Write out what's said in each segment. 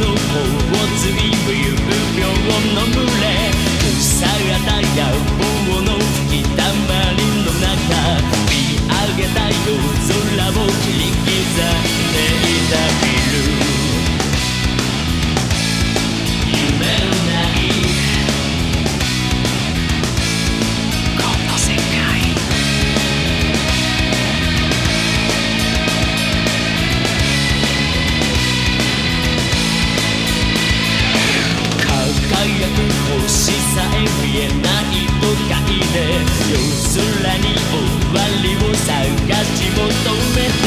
no to be with. ほしさえ見えないとかいで夜空に終わりを探し求めて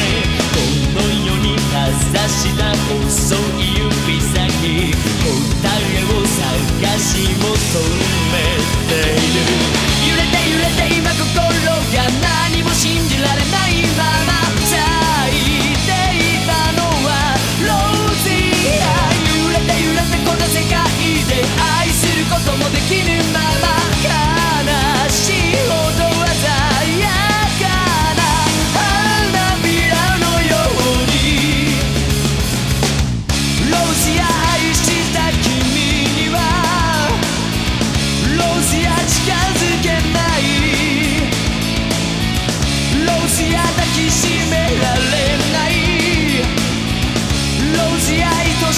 この世にかざした星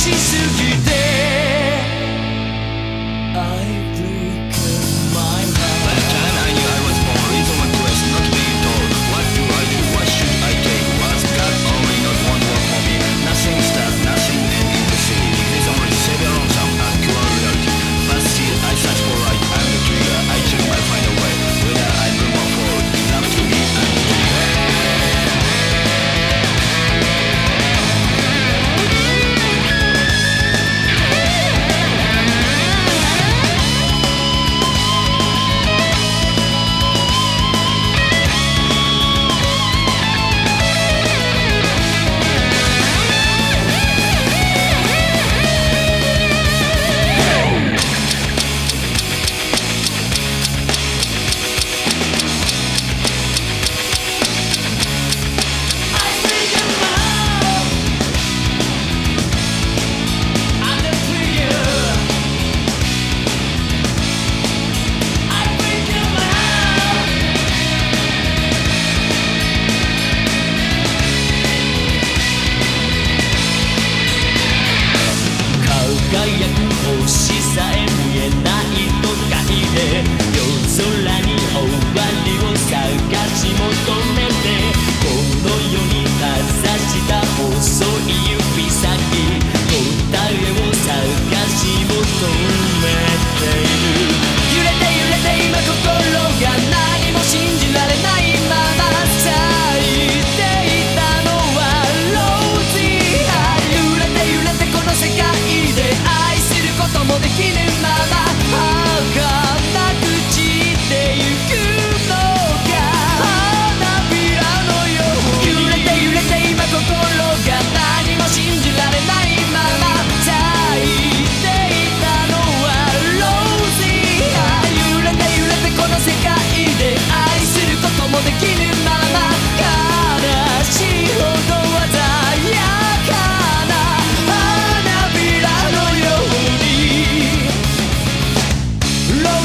しすぎて